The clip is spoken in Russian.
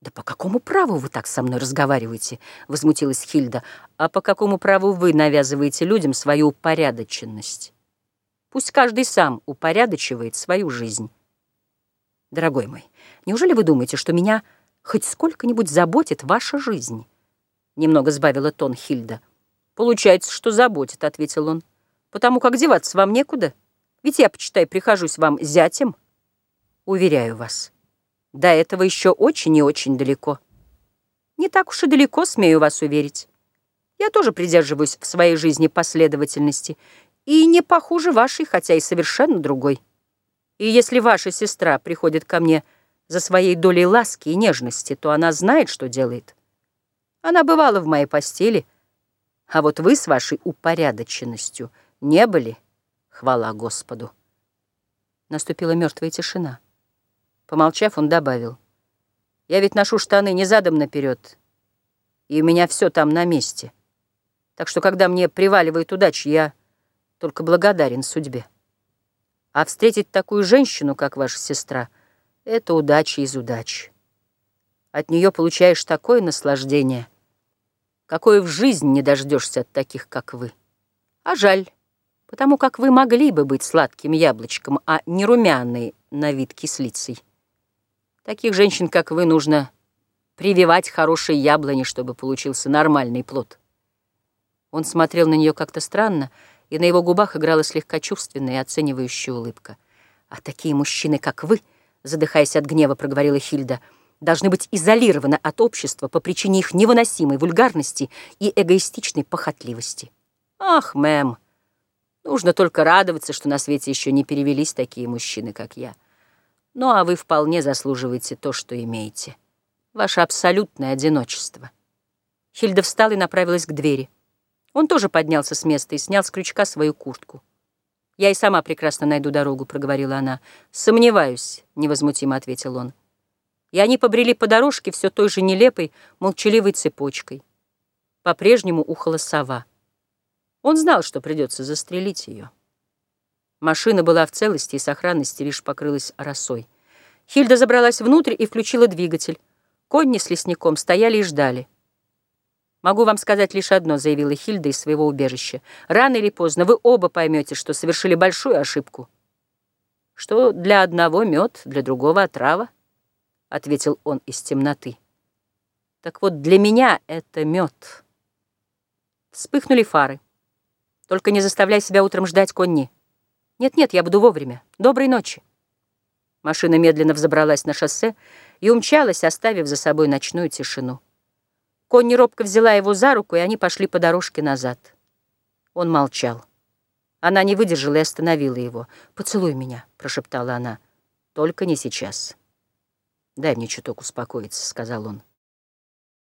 «Да по какому праву вы так со мной разговариваете?» — возмутилась Хильда. «А по какому праву вы навязываете людям свою упорядоченность? Пусть каждый сам упорядочивает свою жизнь». «Дорогой мой, неужели вы думаете, что меня хоть сколько-нибудь заботит ваша жизнь?» Немного сбавила тон Хильда. «Получается, что заботит», — ответил он. «Потому как деваться вам некуда. Ведь я, почитай, прихожусь вам зятем. Уверяю вас». До этого еще очень и очень далеко. Не так уж и далеко, смею вас уверить. Я тоже придерживаюсь в своей жизни последовательности, и не похуже вашей, хотя и совершенно другой. И если ваша сестра приходит ко мне за своей долей ласки и нежности, то она знает, что делает. Она бывала в моей постели, а вот вы с вашей упорядоченностью не были, хвала Господу. Наступила мертвая тишина. Помолчав, он добавил. «Я ведь ношу штаны не задом наперед, и у меня все там на месте. Так что, когда мне приваливает удача, я только благодарен судьбе. А встретить такую женщину, как ваша сестра, это удача из удач. От нее получаешь такое наслаждение, какое в жизнь не дождешься от таких, как вы. А жаль, потому как вы могли бы быть сладким яблочком, а не румяной на вид кислицей. Таких женщин, как вы, нужно прививать хорошие яблони, чтобы получился нормальный плод. Он смотрел на нее как-то странно, и на его губах играла слегка чувственная и оценивающая улыбка. «А такие мужчины, как вы, задыхаясь от гнева, проговорила Хильда, должны быть изолированы от общества по причине их невыносимой вульгарности и эгоистичной похотливости». «Ах, мэм, нужно только радоваться, что на свете еще не перевелись такие мужчины, как я». Ну, а вы вполне заслуживаете то, что имеете. Ваше абсолютное одиночество. Хильда встала и направилась к двери. Он тоже поднялся с места и снял с крючка свою куртку. «Я и сама прекрасно найду дорогу», — проговорила она. «Сомневаюсь», — невозмутимо ответил он. И они побрели по дорожке все той же нелепой, молчаливой цепочкой. По-прежнему ухала сова. Он знал, что придется застрелить ее. Машина была в целости и сохранности, лишь покрылась росой. Хильда забралась внутрь и включила двигатель. Конни с лесником стояли и ждали. «Могу вам сказать лишь одно», — заявила Хильда из своего убежища. «Рано или поздно вы оба поймете, что совершили большую ошибку». «Что для одного мед, для другого отрава», — ответил он из темноты. «Так вот, для меня это мед». Вспыхнули фары. «Только не заставляй себя утром ждать, Конни». «Нет-нет, я буду вовремя. Доброй ночи». Машина медленно взобралась на шоссе и умчалась, оставив за собой ночную тишину. Конни робко взяла его за руку, и они пошли по дорожке назад. Он молчал. Она не выдержала и остановила его. «Поцелуй меня», — прошептала она. «Только не сейчас». «Дай мне чуток успокоиться», — сказал он.